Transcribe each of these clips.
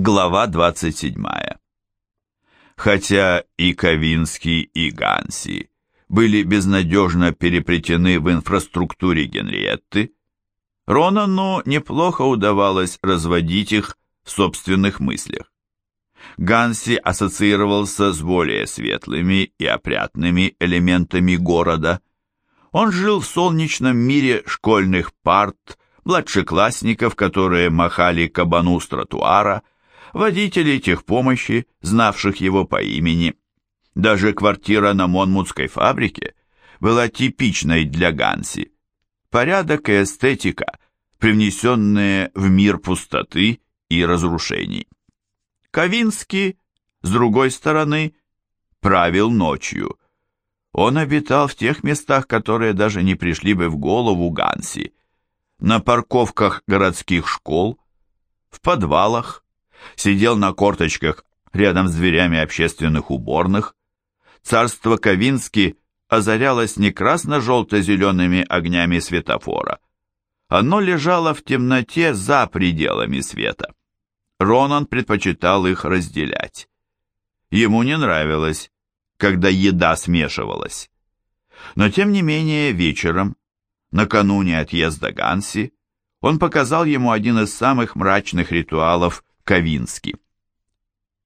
Глава 27. Хотя и Ковинский, и Ганси были безнадежно переплетены в инфраструктуре Генриетты, Ронану неплохо удавалось разводить их в собственных мыслях. Ганси ассоциировался с более светлыми и опрятными элементами города. Он жил в солнечном мире школьных парт, младшеклассников, которые махали кабану с тротуара, водителей техпомощи, знавших его по имени. Даже квартира на Монмутской фабрике была типичной для Ганси. Порядок и эстетика, привнесенные в мир пустоты и разрушений. Ковинский, с другой стороны, правил ночью. Он обитал в тех местах, которые даже не пришли бы в голову Ганси. На парковках городских школ, в подвалах, сидел на корточках рядом с дверями общественных уборных. Царство Ковински озарялось не красно-желто-зелеными огнями светофора. Оно лежало в темноте за пределами света. Ронан предпочитал их разделять. Ему не нравилось, когда еда смешивалась. Но тем не менее вечером, накануне отъезда Ганси, он показал ему один из самых мрачных ритуалов Ковински.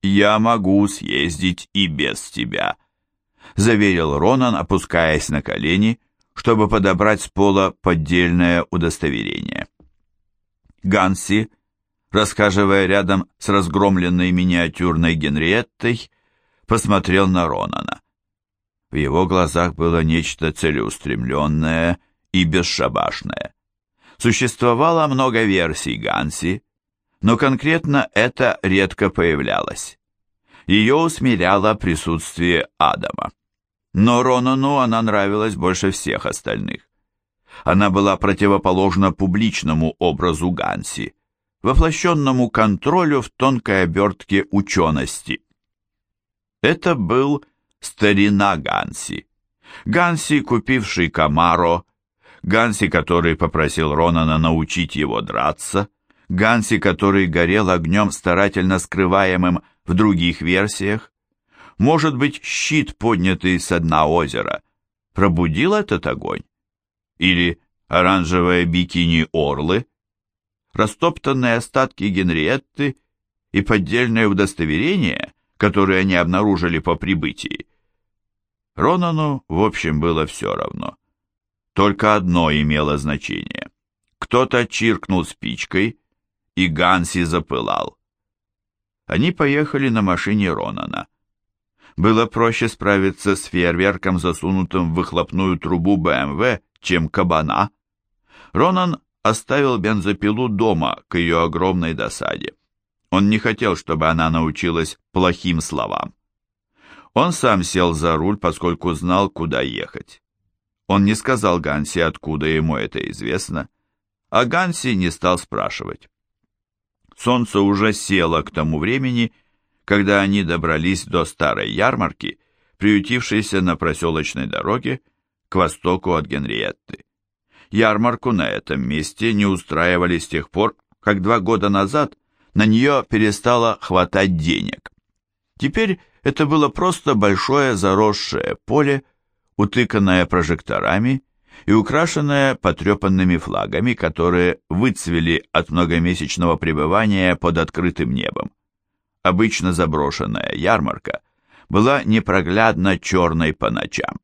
«Я могу съездить и без тебя», — заверил Ронан, опускаясь на колени, чтобы подобрать с пола поддельное удостоверение. Ганси, расхаживая рядом с разгромленной миниатюрной Генриеттой, посмотрел на Ронана. В его глазах было нечто целеустремленное и бесшабашное. Существовало много версий Ганси, но конкретно это редко появлялось. Ее усмиряло присутствие Адама. Но Ронану она нравилась больше всех остальных. Она была противоположна публичному образу Ганси, воплощенному контролю в тонкой обертке учености. Это был старина Ганси. Ганси, купивший Камаро, Ганси, который попросил Ронана научить его драться, Ганси, который горел огнем, старательно скрываемым в других версиях? Может быть, щит, поднятый со дна озера, пробудил этот огонь? Или оранжевое бикини Орлы? Растоптанные остатки Генриетты и поддельное удостоверение, которое они обнаружили по прибытии? Ронану, в общем, было все равно. Только одно имело значение. Кто-то чиркнул спичкой, и Ганси запылал. Они поехали на машине Ронана. Было проще справиться с фейерверком, засунутым в выхлопную трубу БМВ, чем кабана. Ронан оставил бензопилу дома к ее огромной досаде. Он не хотел, чтобы она научилась плохим словам. Он сам сел за руль, поскольку знал, куда ехать. Он не сказал Ганси, откуда ему это известно, а Ганси не стал спрашивать. Солнце уже село к тому времени, когда они добрались до старой ярмарки, приютившейся на проселочной дороге к востоку от Генриетты. Ярмарку на этом месте не устраивали с тех пор, как два года назад на нее перестало хватать денег. Теперь это было просто большое заросшее поле, утыканное прожекторами и украшенная потрепанными флагами, которые выцвели от многомесячного пребывания под открытым небом. Обычно заброшенная ярмарка была непроглядно черной по ночам.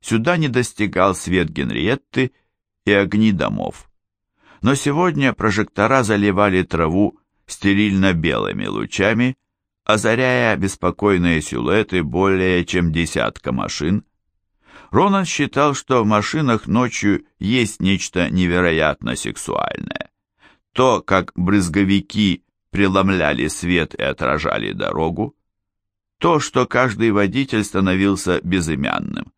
Сюда не достигал свет Генриетты и огни домов. Но сегодня прожектора заливали траву стерильно-белыми лучами, озаряя беспокойные силуэты более чем десятка машин, Ронан считал, что в машинах ночью есть нечто невероятно сексуальное. То, как брызговики преломляли свет и отражали дорогу, то, что каждый водитель становился безымянным.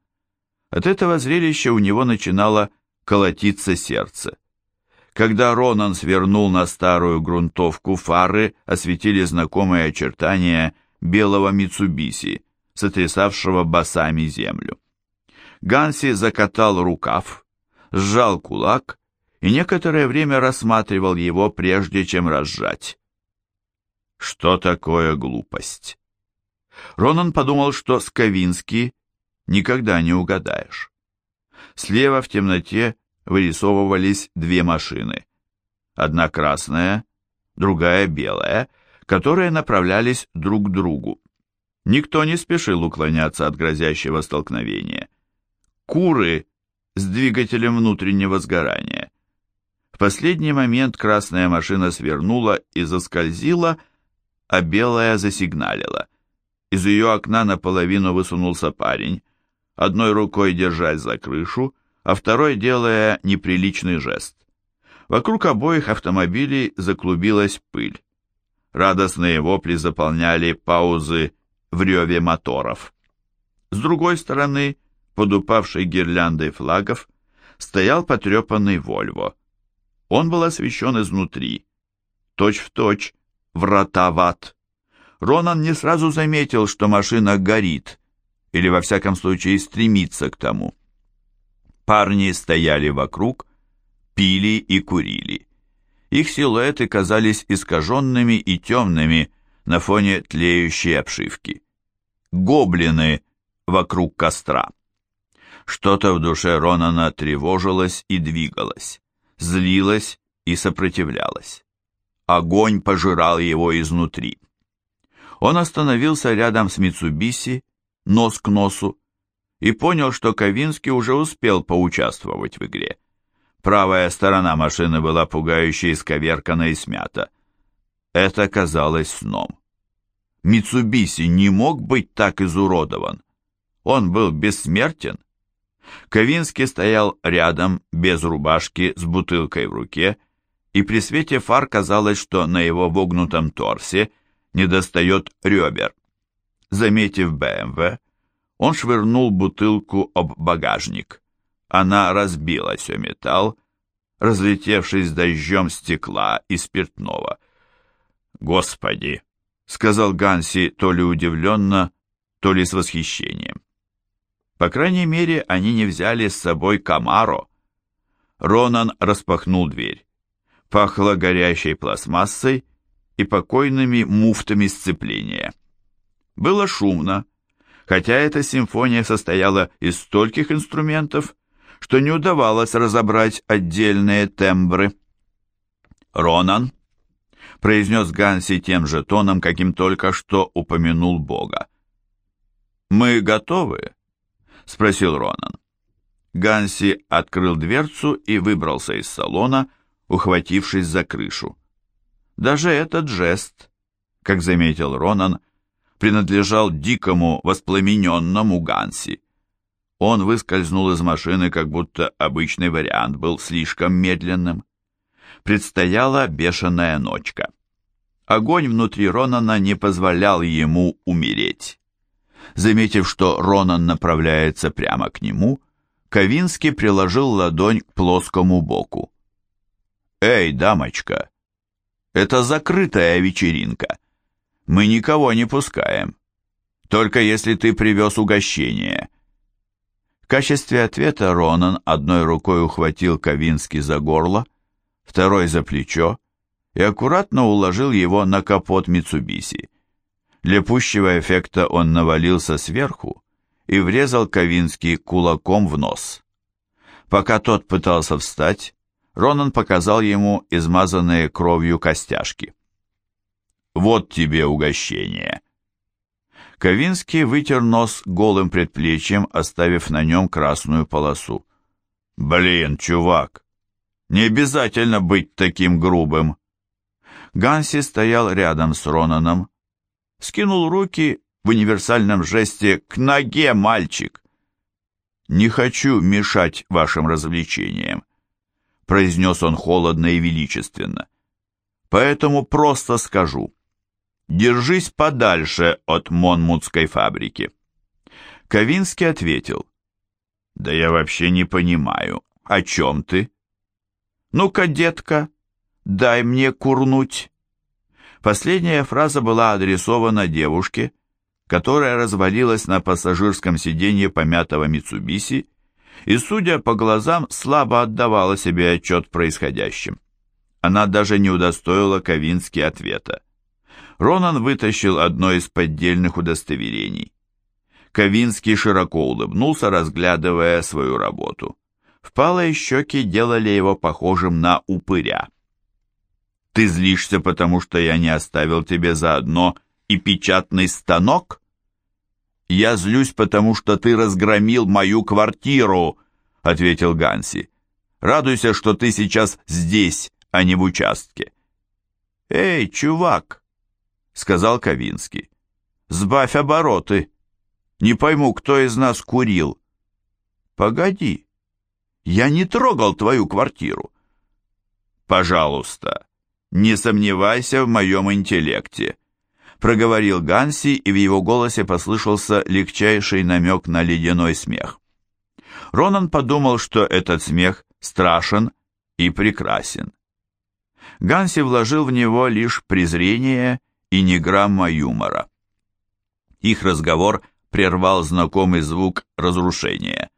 От этого зрелища у него начинало колотиться сердце. Когда Ронан свернул на старую грунтовку, фары осветили знакомые очертания белого Митсубиси, сотрясавшего басами землю. Ганси закатал рукав, сжал кулак и некоторое время рассматривал его, прежде чем разжать. Что такое глупость? Ронан подумал, что с Ковински никогда не угадаешь. Слева в темноте вырисовывались две машины. Одна красная, другая белая, которые направлялись друг к другу. Никто не спешил уклоняться от грозящего столкновения. Куры с двигателем внутреннего сгорания. В последний момент красная машина свернула и заскользила, а белая засигналила. Из ее окна наполовину высунулся парень, одной рукой держась за крышу, а второй делая неприличный жест. Вокруг обоих автомобилей заклубилась пыль. Радостные вопли заполняли паузы в реве моторов. С другой стороны, под упавшей гирляндой флагов, стоял потрепанный «Вольво». Он был освещен изнутри, точь-в-точь, точь, врата в ад. Ронан не сразу заметил, что машина горит, или во всяком случае стремится к тому. Парни стояли вокруг, пили и курили. Их силуэты казались искаженными и темными на фоне тлеющей обшивки. Гоблины вокруг костра. Что-то в душе Ронана тревожилось и двигалось, злилось и сопротивлялось. Огонь пожирал его изнутри. Он остановился рядом с Митсубиси, нос к носу, и понял, что Ковинский уже успел поучаствовать в игре. Правая сторона машины была пугающе исковеркана и смята. Это казалось сном. Митсубиси не мог быть так изуродован. Он был бессмертен. Ковинский стоял рядом, без рубашки, с бутылкой в руке, и при свете фар казалось, что на его вогнутом торсе недостает ребер. Заметив БМВ, он швырнул бутылку об багажник. Она разбилась о металл, разлетевшись дождем стекла и спиртного. «Господи!» — сказал Ганси то ли удивленно, то ли с восхищением. По крайней мере, они не взяли с собой Камаро. Ронан распахнул дверь. Пахло горящей пластмассой и покойными муфтами сцепления. Было шумно, хотя эта симфония состояла из стольких инструментов, что не удавалось разобрать отдельные тембры. «Ронан», — произнес Ганси тем же тоном, каким только что упомянул Бога. «Мы готовы?» — спросил Ронан. Ганси открыл дверцу и выбрался из салона, ухватившись за крышу. Даже этот жест, как заметил Ронан, принадлежал дикому, воспламененному Ганси. Он выскользнул из машины, как будто обычный вариант был слишком медленным. Предстояла бешеная ночка. Огонь внутри Ронана не позволял ему умереть. Заметив, что Ронан направляется прямо к нему, Ковинский приложил ладонь к плоскому боку. «Эй, дамочка, это закрытая вечеринка. Мы никого не пускаем. Только если ты привез угощение». В качестве ответа Ронан одной рукой ухватил Ковински за горло, второй за плечо и аккуратно уложил его на капот Митсубиси. Для пущего эффекта он навалился сверху и врезал Ковински кулаком в нос. Пока тот пытался встать, Ронан показал ему измазанные кровью костяшки. «Вот тебе угощение!» Ковинский вытер нос голым предплечьем, оставив на нем красную полосу. «Блин, чувак, не обязательно быть таким грубым!» Ганси стоял рядом с Ронаном, скинул руки в универсальном жесте «К ноге, мальчик!» «Не хочу мешать вашим развлечениям», — произнес он холодно и величественно. «Поэтому просто скажу. Держись подальше от Монмутской фабрики. Ковинский ответил. Да я вообще не понимаю, о чем ты? Ну-ка, детка, дай мне курнуть. Последняя фраза была адресована девушке, которая развалилась на пассажирском сиденье помятого Митсубиси и, судя по глазам, слабо отдавала себе отчет в происходящем. Она даже не удостоила Ковински ответа. Ронан вытащил одно из поддельных удостоверений. Ковинский широко улыбнулся, разглядывая свою работу. Впалые щеки делали его похожим на упыря. «Ты злишься, потому что я не оставил тебе заодно и печатный станок?» «Я злюсь, потому что ты разгромил мою квартиру», — ответил Ганси. «Радуйся, что ты сейчас здесь, а не в участке». «Эй, чувак!» — сказал Ковинский. «Сбавь обороты. Не пойму, кто из нас курил». «Погоди, я не трогал твою квартиру». «Пожалуйста, не сомневайся в моем интеллекте», — проговорил Ганси, и в его голосе послышался легчайший намек на ледяной смех. Ронан подумал, что этот смех страшен и прекрасен. Ганси вложил в него лишь презрение и ни грамма юмора. Их разговор прервал знакомый звук разрушения.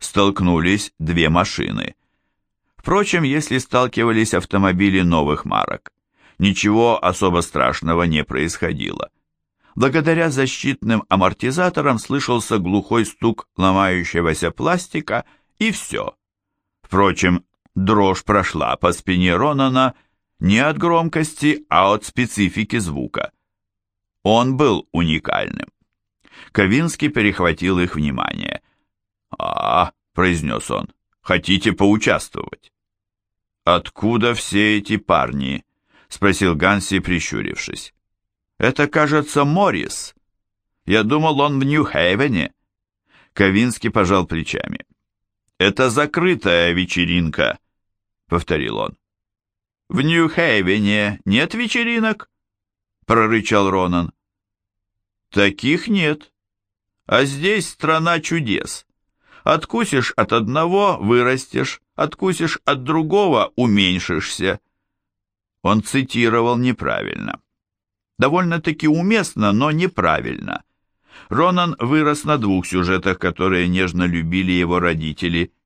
Столкнулись две машины. Впрочем, если сталкивались автомобили новых марок, ничего особо страшного не происходило. Благодаря защитным амортизаторам слышался глухой стук ломающегося пластика, и все. Впрочем, Дрожь прошла по спине Ронана не от громкости, а от специфики звука. Он был уникальным. Ковинский перехватил их внимание. «А, — произнес он, — хотите поучаствовать?» «Откуда все эти парни?» — спросил Ганси, прищурившись. «Это, кажется, Моррис. Я думал, он в Нью-Хейвене». Ковинский пожал плечами. «Это закрытая вечеринка», — повторил он. «В Нью-Хейвене нет вечеринок?» — прорычал Ронан. «Таких нет. А здесь страна чудес. Откусишь от одного — вырастешь, откусишь от другого — уменьшишься». Он цитировал неправильно. Довольно-таки уместно, но неправильно. Ронан вырос на двух сюжетах, которые нежно любили его родители —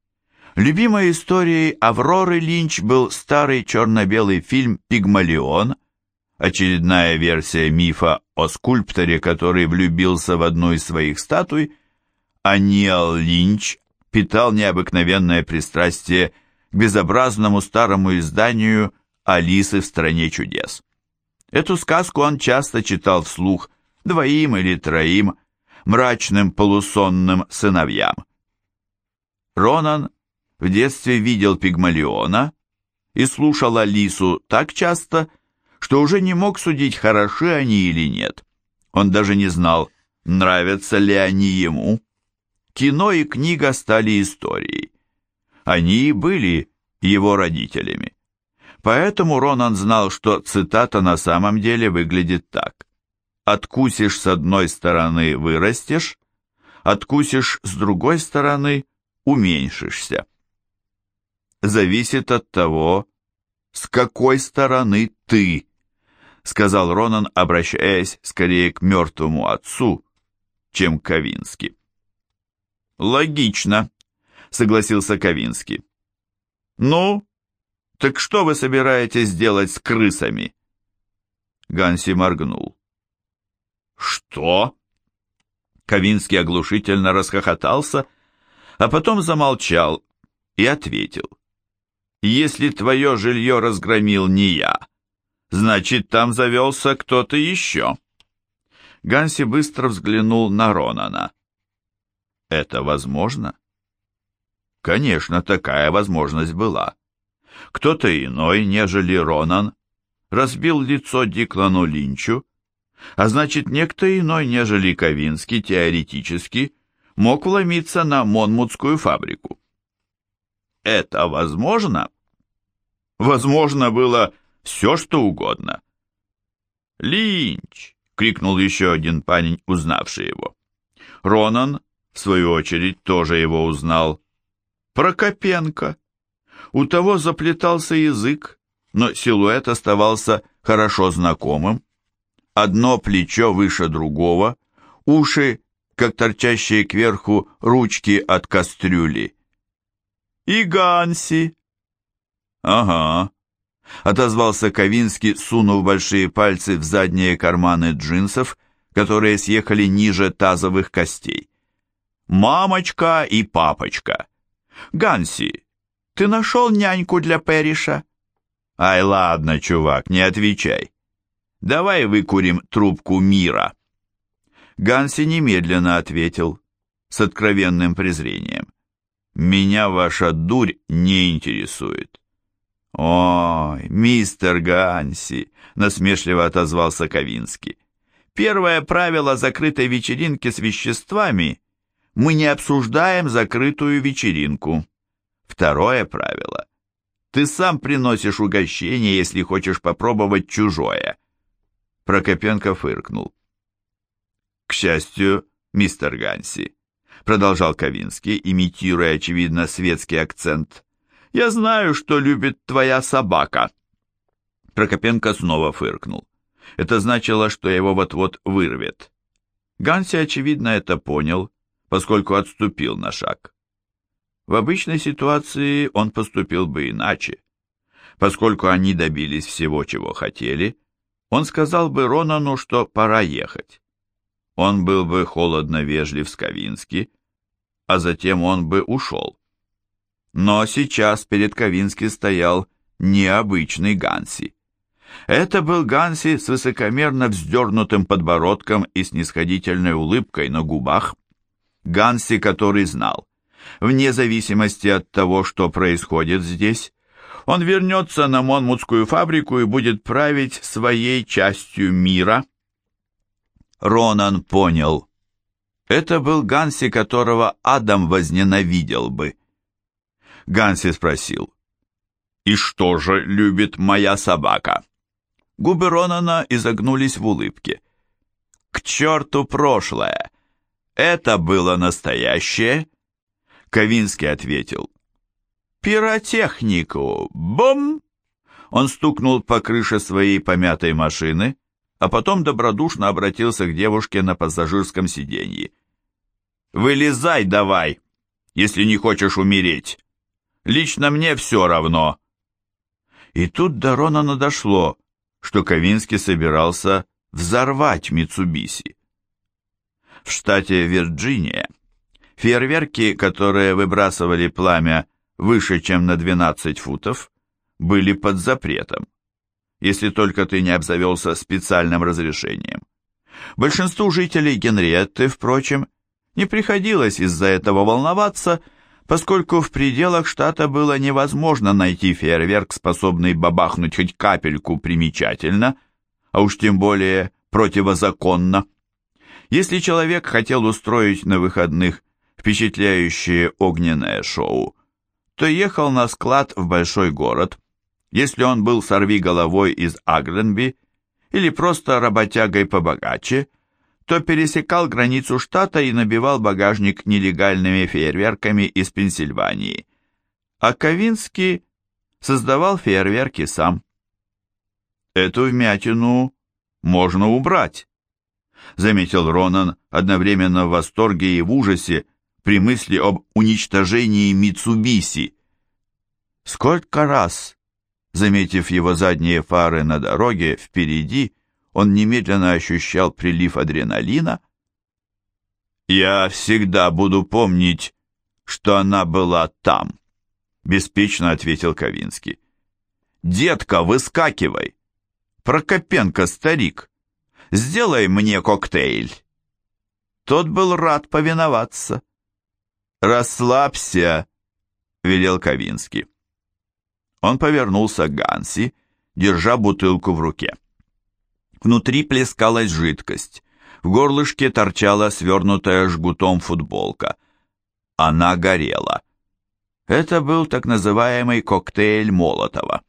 Любимой историей Авроры Линч был старый черно-белый фильм «Пигмалион», очередная версия мифа о скульпторе, который влюбился в одну из своих статуй, а Ниал Линч питал необыкновенное пристрастие к безобразному старому изданию «Алисы в стране чудес». Эту сказку он часто читал вслух двоим или троим мрачным полусонным сыновьям. Ронан в детстве видел Пигмалиона и слушал Алису так часто, что уже не мог судить, хороши они или нет. Он даже не знал, нравятся ли они ему. Кино и книга стали историей. Они и были его родителями. Поэтому Ронан знал, что цитата на самом деле выглядит так. «Откусишь с одной стороны – вырастешь, откусишь с другой стороны – уменьшишься» зависит от того, с какой стороны ты, сказал Ронан, обращаясь скорее к мертвому отцу, чем к Ковински. Логично, согласился Ковинский. Ну, так что вы собираетесь делать с крысами? Ганси моргнул. Что? Ковинский оглушительно расхохотался, а потом замолчал и ответил. Если твое жилье разгромил не я, значит, там завелся кто-то еще. Ганси быстро взглянул на Ронана. Это возможно? Конечно, такая возможность была. Кто-то иной, нежели Ронан, разбил лицо Диклану Линчу, а значит, некто иной, нежели Ковинский, теоретически, мог вломиться на Монмутскую фабрику это возможно? Возможно было все, что угодно. «Линч!» — крикнул еще один парень, узнавший его. Ронан, в свою очередь, тоже его узнал. «Прокопенко!» У того заплетался язык, но силуэт оставался хорошо знакомым. Одно плечо выше другого, уши, как торчащие кверху ручки от кастрюли. «И Ганси!» «Ага», — отозвался Ковинский, сунув большие пальцы в задние карманы джинсов, которые съехали ниже тазовых костей. «Мамочка и папочка! Ганси, ты нашел няньку для Перриша?» «Ай, ладно, чувак, не отвечай. Давай выкурим трубку мира». Ганси немедленно ответил с откровенным презрением. «Меня ваша дурь не интересует». «Ой, мистер Ганси!» — насмешливо отозвался Ковинский. «Первое правило закрытой вечеринки с веществами — мы не обсуждаем закрытую вечеринку. Второе правило — ты сам приносишь угощение, если хочешь попробовать чужое». Прокопенко фыркнул. «К счастью, мистер Ганси», — продолжал Ковинский, имитируя, очевидно, светский акцент, «я знаю, что любит твоя собака». Прокопенко снова фыркнул. Это значило, что его вот-вот вырвет. Ганси, очевидно, это понял, поскольку отступил на шаг. В обычной ситуации он поступил бы иначе. Поскольку они добились всего, чего хотели, он сказал бы Ронану, что пора ехать он был бы холодно вежлив с Ковински, а затем он бы ушел. Но сейчас перед Ковински стоял необычный Ганси. Это был Ганси с высокомерно вздернутым подбородком и снисходительной улыбкой на губах. Ганси, который знал, вне зависимости от того, что происходит здесь, он вернется на Монмутскую фабрику и будет править своей частью мира – Ронан понял. Это был Ганси, которого Адам возненавидел бы. Ганси спросил. «И что же любит моя собака?» Губы Ронана изогнулись в улыбке. «К черту прошлое! Это было настоящее?» Ковинский ответил. «Пиротехнику! Бом!» Он стукнул по крыше своей помятой машины, а потом добродушно обратился к девушке на пассажирском сиденье. «Вылезай давай, если не хочешь умереть. Лично мне все равно». И тут до Ронана дошло, что Ковинский собирался взорвать Митсубиси. В штате Вирджиния фейерверки, которые выбрасывали пламя выше, чем на 12 футов, были под запретом если только ты не обзавелся специальным разрешением. Большинству жителей Генриетты, впрочем, не приходилось из-за этого волноваться, поскольку в пределах штата было невозможно найти фейерверк, способный бабахнуть хоть капельку примечательно, а уж тем более противозаконно. Если человек хотел устроить на выходных впечатляющее огненное шоу, то ехал на склад в большой город – если он был сорви головой из Агленби или просто работягой побогаче, то пересекал границу штата и набивал багажник нелегальными фейерверками из Пенсильвании. А Ковинский создавал фейерверки сам. Эту вмятину можно убрать, заметил Ронан одновременно в восторге и в ужасе при мысли об уничтожении Митсубиси. Сколько раз Заметив его задние фары на дороге впереди, он немедленно ощущал прилив адреналина. «Я всегда буду помнить, что она была там», — беспечно ответил Ковинский. «Детка, выскакивай! Прокопенко, старик, сделай мне коктейль!» Тот был рад повиноваться. «Расслабься», — велел Ковинский. Он повернулся к Ганси, держа бутылку в руке. Внутри плескалась жидкость. В горлышке торчала свернутая жгутом футболка. Она горела. Это был так называемый коктейль Молотова.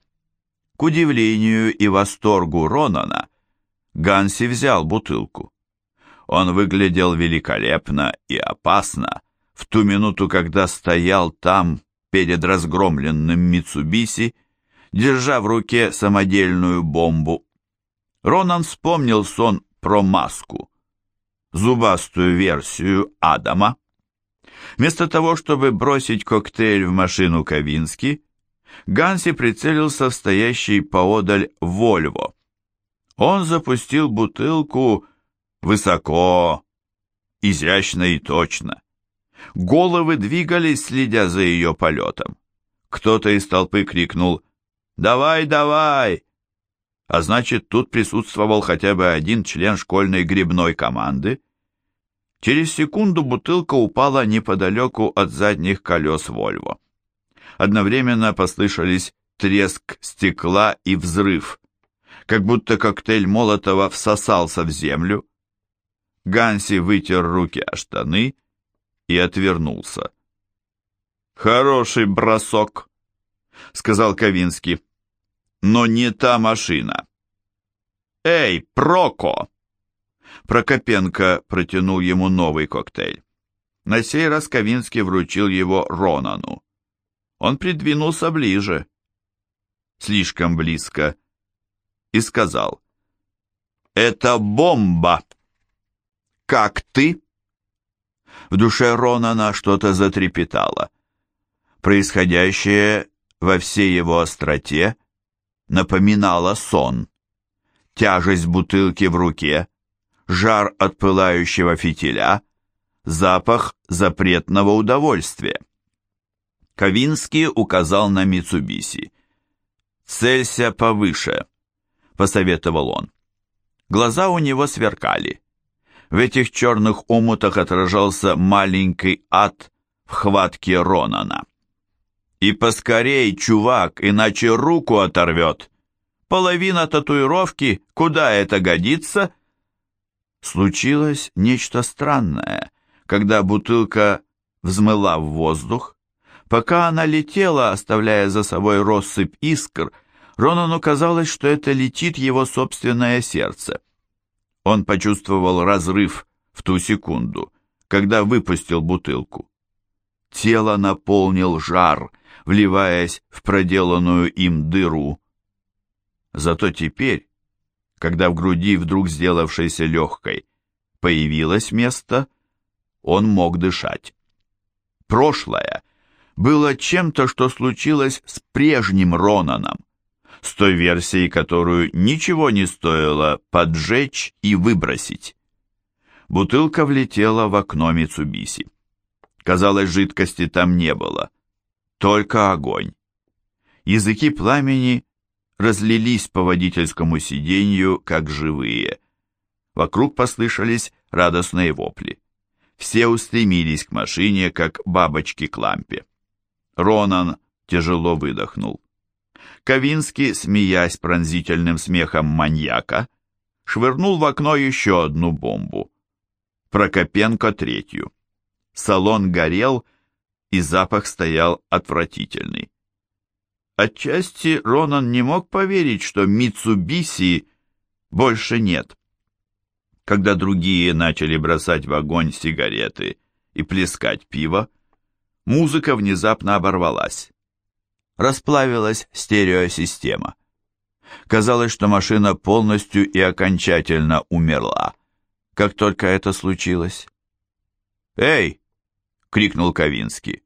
К удивлению и восторгу Ронана, Ганси взял бутылку. Он выглядел великолепно и опасно в ту минуту, когда стоял там, перед разгромленным Митсубиси, держа в руке самодельную бомбу. Ронан вспомнил сон про маску, зубастую версию Адама. Вместо того, чтобы бросить коктейль в машину Ковински, Ганси прицелился в стоящий поодаль Вольво. Он запустил бутылку высоко, изящно и точно. Головы двигались, следя за ее полетом. Кто-то из толпы крикнул «Давай, давай!» А значит, тут присутствовал хотя бы один член школьной грибной команды. Через секунду бутылка упала неподалеку от задних колес Вольво. Одновременно послышались треск стекла и взрыв, как будто коктейль Молотова всосался в землю. Ганси вытер руки о штаны и отвернулся. «Хороший бросок», — сказал Ковинский. «Но не та машина». «Эй, Проко!» Прокопенко протянул ему новый коктейль. На сей раз Ковинский вручил его Ронану. Он придвинулся ближе, слишком близко, и сказал, «Это бомба!» «Как ты?» В душе Ронана что-то затрепетало. Происходящее во всей его остроте напоминало сон. Тяжесть бутылки в руке, жар от пылающего фитиля, запах запретного удовольствия. Ковинский указал на Митсубиси. «Целься повыше», — посоветовал он. Глаза у него сверкали. В этих черных омутах отражался маленький ад в хватке Ронана. «И поскорей, чувак, иначе руку оторвет. Половина татуировки, куда это годится?» Случилось нечто странное, когда бутылка взмыла в воздух. Пока она летела, оставляя за собой россыпь искр, Ронану казалось, что это летит его собственное сердце. Он почувствовал разрыв в ту секунду, когда выпустил бутылку. Тело наполнил жар, вливаясь в проделанную им дыру. Зато теперь, когда в груди, вдруг сделавшейся легкой, появилось место, он мог дышать. Прошлое было чем-то, что случилось с прежним Ронаном с той версией, которую ничего не стоило поджечь и выбросить. Бутылка влетела в окно Митсубиси. Казалось, жидкости там не было, только огонь. Языки пламени разлились по водительскому сиденью, как живые. Вокруг послышались радостные вопли. Все устремились к машине, как бабочки к лампе. Ронан тяжело выдохнул. Ковинский, смеясь пронзительным смехом маньяка, швырнул в окно еще одну бомбу. Прокопенко третью. Салон горел, и запах стоял отвратительный. Отчасти Ронан не мог поверить, что Митсубиси больше нет. Когда другие начали бросать в огонь сигареты и плескать пиво, музыка внезапно оборвалась расплавилась стереосистема. Казалось, что машина полностью и окончательно умерла, как только это случилось. «Эй!» — крикнул Ковинский.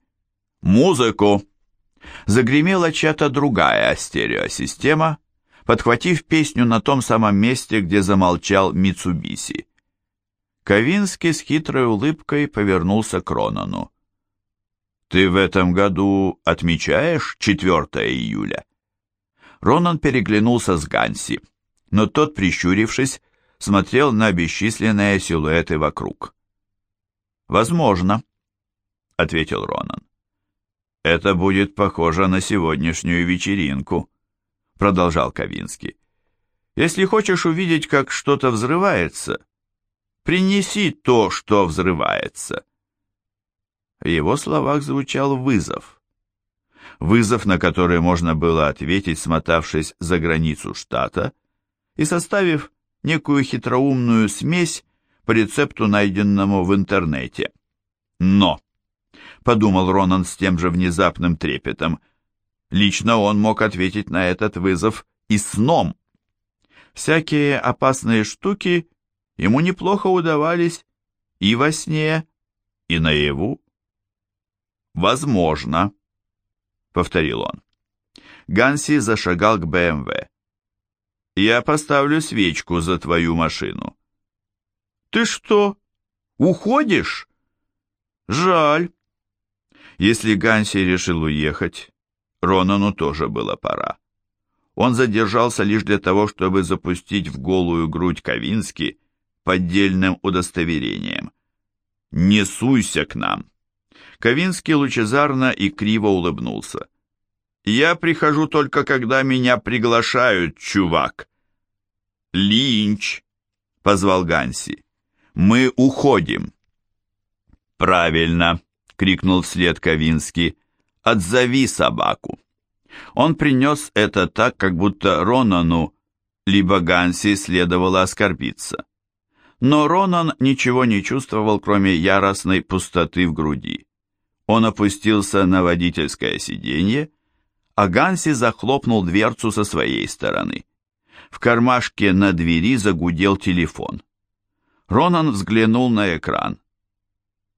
«Музыку!» Загремела чья-то другая стереосистема, подхватив песню на том самом месте, где замолчал Митсубиси. Ковинский с хитрой улыбкой повернулся к Ронану. «Ты в этом году отмечаешь 4 июля?» Ронан переглянулся с Ганси, но тот, прищурившись, смотрел на бесчисленные силуэты вокруг. «Возможно», — ответил Ронан. «Это будет похоже на сегодняшнюю вечеринку», — продолжал Ковинский. «Если хочешь увидеть, как что-то взрывается, принеси то, что взрывается». В его словах звучал вызов. Вызов, на который можно было ответить, смотавшись за границу штата и составив некую хитроумную смесь по рецепту, найденному в интернете. Но, подумал Ронан с тем же внезапным трепетом, лично он мог ответить на этот вызов и сном. Всякие опасные штуки ему неплохо удавались и во сне, и наяву. «Возможно», — повторил он. Ганси зашагал к БМВ. «Я поставлю свечку за твою машину». «Ты что, уходишь?» «Жаль». Если Ганси решил уехать, Ронану тоже было пора. Он задержался лишь для того, чтобы запустить в голую грудь Ковински поддельным удостоверением. «Не суйся к нам!» Ковинский лучезарно и криво улыбнулся. «Я прихожу только, когда меня приглашают, чувак!» «Линч!» — позвал Ганси. «Мы уходим!» «Правильно!» — крикнул вслед Ковинский. «Отзови собаку!» Он принес это так, как будто Ронану либо Ганси следовало оскорбиться. Но Ронан ничего не чувствовал, кроме яростной пустоты в груди. Он опустился на водительское сиденье, а Ганси захлопнул дверцу со своей стороны. В кармашке на двери загудел телефон. Ронан взглянул на экран.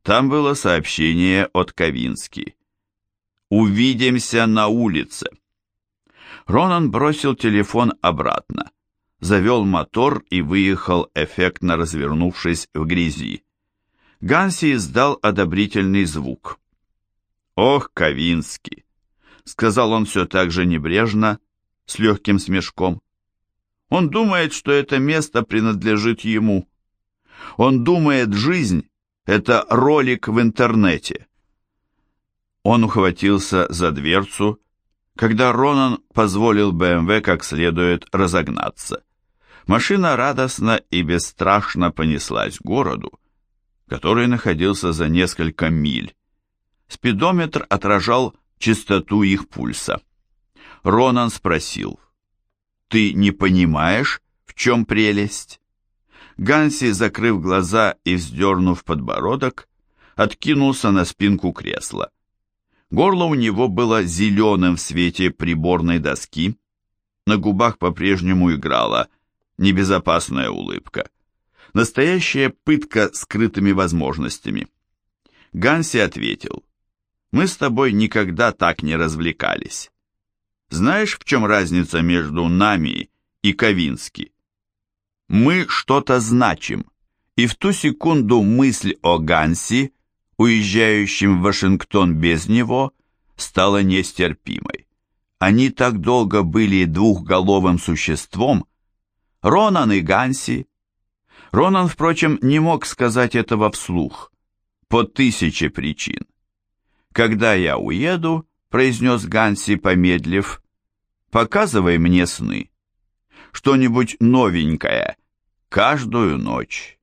Там было сообщение от Ковински. «Увидимся на улице». Ронан бросил телефон обратно, завел мотор и выехал, эффектно развернувшись в грязи. Ганси издал одобрительный звук. «Ох, Ковинский!» — сказал он все так же небрежно, с легким смешком. «Он думает, что это место принадлежит ему. Он думает, жизнь — это ролик в интернете». Он ухватился за дверцу, когда Ронан позволил БМВ как следует разогнаться. Машина радостно и бесстрашно понеслась к городу, который находился за несколько миль. Спидометр отражал частоту их пульса. Ронан спросил, «Ты не понимаешь, в чем прелесть?» Ганси, закрыв глаза и вздернув подбородок, откинулся на спинку кресла. Горло у него было зеленым в свете приборной доски, на губах по-прежнему играла небезопасная улыбка. Настоящая пытка скрытыми возможностями. Ганси ответил, «Мы с тобой никогда так не развлекались. Знаешь, в чем разница между нами и Ковински? Мы что-то значим». И в ту секунду мысль о Ганси, уезжающем в Вашингтон без него, стала нестерпимой. Они так долго были двухголовым существом, Ронан и Ганси. Ронан, впрочем, не мог сказать этого вслух, по тысяче причин. «Когда я уеду», — произнес Ганси, помедлив, — «показывай мне сны. Что-нибудь новенькое, каждую ночь».